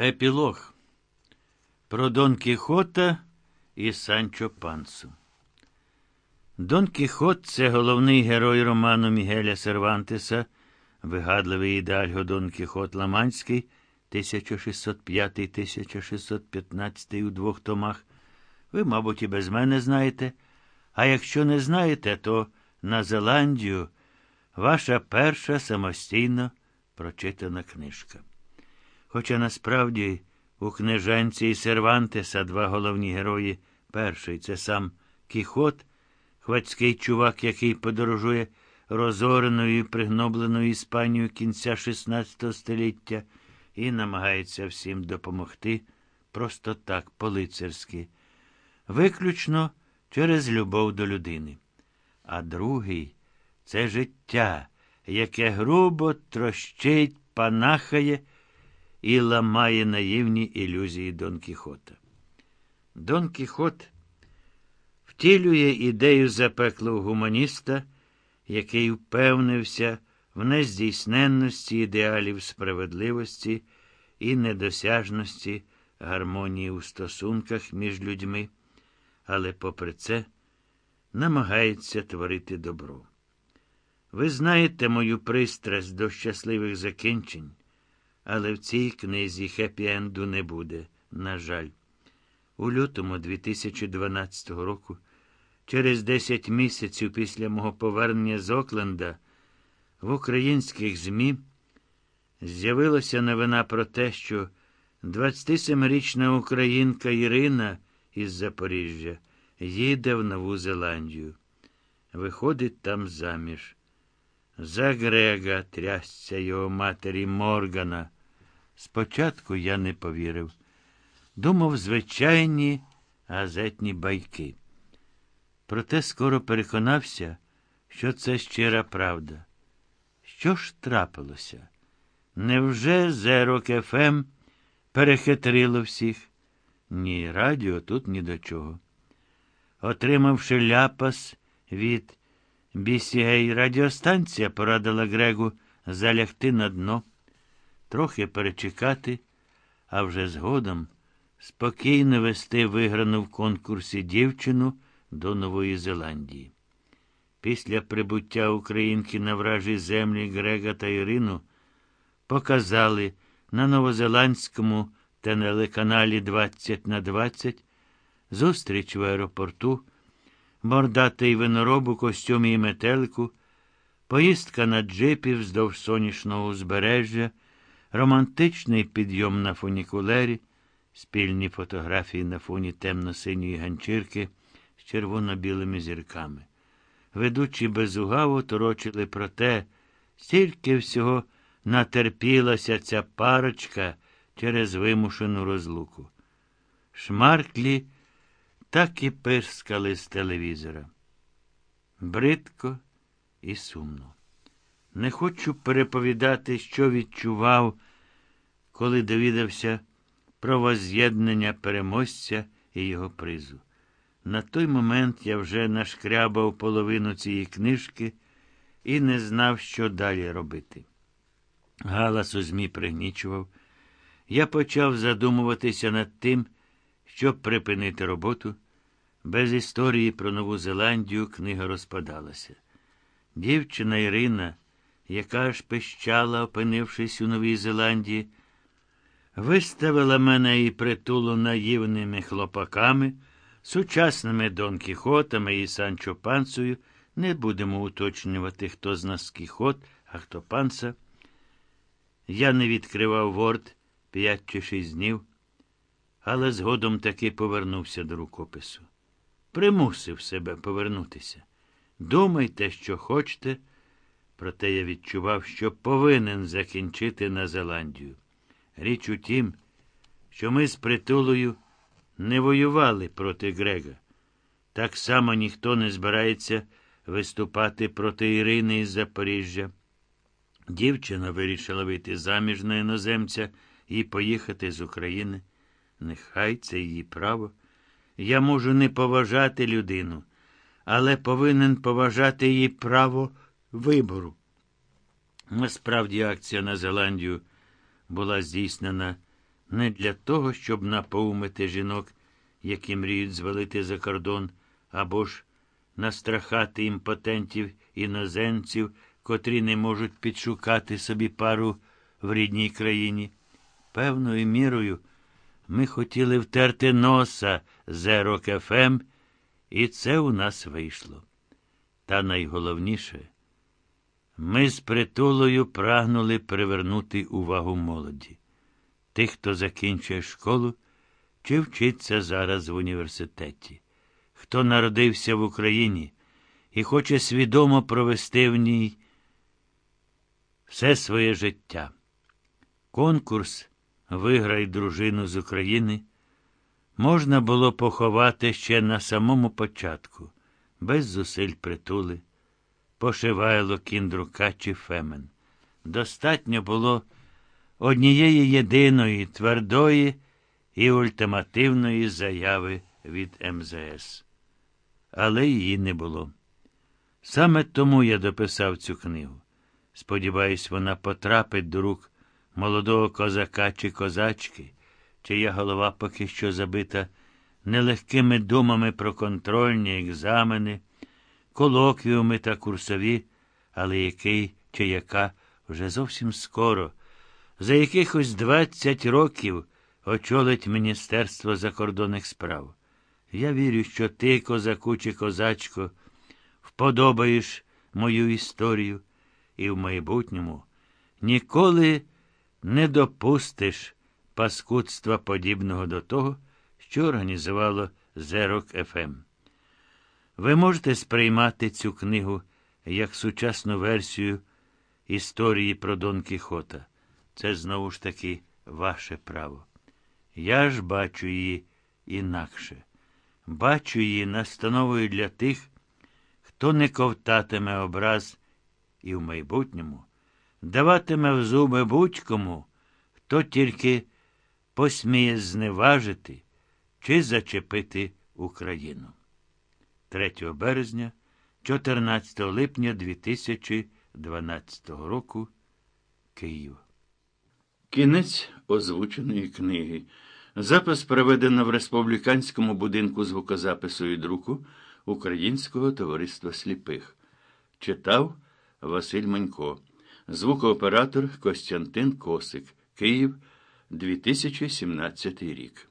Епілог Про Дон Кіхота і Санчо Пансу. Дон Кіхот це головний герой роману Мігеля Сервантеса, вигадливий ідальго Дон Кіхот Ламанський, 1605-1615 у двох томах. Ви, мабуть, і без мене знаєте. А якщо не знаєте, то на Зеландію ваша перша самостійно прочитана книжка. Хоча насправді у книжанці і Сервантеса два головні герої. Перший це сам Кіхот, хвацький чувак, який подорожує розореною і пригнобленою Іспанією кінця XVI століття і намагається всім допомогти просто так, по-лицарськи, виключно через любов до людини. А другий це життя, яке грубо трощить, панахає і ламає наївні ілюзії Дон Кіхота. Дон Кіхот втілює ідею запеклого гуманіста, який впевнився в нездійсненності ідеалів справедливості і недосяжності гармонії у стосунках між людьми, але, попри це, намагається творити добро. Ви знаєте мою пристрасть до щасливих закінчень, але в цій книзі хеппі-енду не буде, на жаль. У лютому 2012 року, через 10 місяців після мого повернення з Окленда, в українських ЗМІ з'явилася новина про те, що 27-річна українка Ірина із Запоріжжя їде в Нову Зеландію. Виходить там заміж. За Грега трясця його матері Моргана. Спочатку я не повірив. Думав, звичайні газетні байки. Проте скоро переконався, що це щира правда. Що ж трапилося? Невже Зерок ФМ перехитрило всіх? Ні, радіо тут ні до чого. Отримавши ляпас від бісігей, радіостанція порадила Грегу залягти на дно, трохи перечекати, а вже згодом спокійно вести виграну в конкурсі дівчину до Нової Зеландії. Після прибуття українки на вражі землі Грега та Ірину показали на новозеландському телеканалі 20 на 20 зустріч в аеропорту, мордатий винороб у костюмі і метелику, поїздка на джипі вздовж сонячного узбережжя, романтичний підйом на фунікулері, спільні фотографії на фоні темно-синьої ганчірки з червоно-білими зірками. Ведучі безугаво торочили про те, стільки всього натерпілася ця парочка через вимушену розлуку. Шмарклі так і пирскали з телевізора. Бридко і сумно. Не хочу переповідати, що відчував, коли довідався про воз'єднання переможця і його призу. На той момент я вже нашкрябав половину цієї книжки і не знав, що далі робити. Галас у ЗМІ пригнічував. Я почав задумуватися над тим, щоб припинити роботу. Без історії про Нову Зеландію книга розпадалася. Дівчина Ірина, яка аж пищала, опинившись у Новій Зеландії, виставила мене і притулу наївними хлопаками, сучасними Дон Кіхотами і Санчо Пансою. Не будемо уточнювати, хто з нас Кіхот, а хто панса. Я не відкривав ворд п'ять чи шість днів, але згодом таки повернувся до рукопису. Примусив себе повернутися. Думайте, що хочете, проте я відчував, що повинен закінчити на Зеландію. Річ у тім, що ми з притулою не воювали проти Грега. Так само ніхто не збирається виступати проти Ірини із Запоріжжя. Дівчина вирішила вийти заміж на іноземця і поїхати з України. Нехай це її право. Я можу не поважати людину, але повинен поважати її право вибору. Насправді акція на Зеландію була здійснена не для того, щоб напоумити жінок, які мріють звалити за кордон, або ж настрахати імпотентів іноземців, котрі не можуть підшукати собі пару в рідній країні. Певною мірою ми хотіли втерти носа Зеро КФМ, і це у нас вийшло. Та найголовніше, ми з притулою прагнули привернути увагу молоді, тих, хто закінчує школу чи вчиться зараз в університеті, хто народився в Україні і хоче свідомо провести в ній все своє життя. Конкурс Виграй дружину з України можна було поховати ще на самому початку, без зусиль притули, пошивайло кіндрука чи фемен. Достатньо було однієї єдиної твердої і ультимативної заяви від МЗС. Але її не було. Саме тому я дописав цю книгу. Сподіваюсь, вона потрапить до рук молодого козака чи козачки, чия голова поки що забита нелегкими думами про контрольні екзамени, колоквіуми та курсові, але який чи яка вже зовсім скоро, за якихось 20 років очолить Міністерство закордонних справ. Я вірю, що ти, козаку чи козачко, вподобаєш мою історію і в майбутньому ніколи не допустиш паскудства подібного до того, що організувало Зерок ФМ. Ви можете сприймати цю книгу як сучасну версію історії про Дон Кіхота. Це знову ж таки ваше право. Я ж бачу її інакше. Бачу її настановою для тих, хто не ковтатиме образ і в майбутньому даватиме в зуби будь-кому, хто тільки посміє зневажити чи зачепити Україну. 3 березня, 14 липня 2012 року Київ. Кінець озвученої книги. Запис проведено в Республіканському будинку звукозапису і друку Українського товариства сліпих. Читав Василь Манько. Звукооператор Костянтин Косик. Київ, 2017 рік.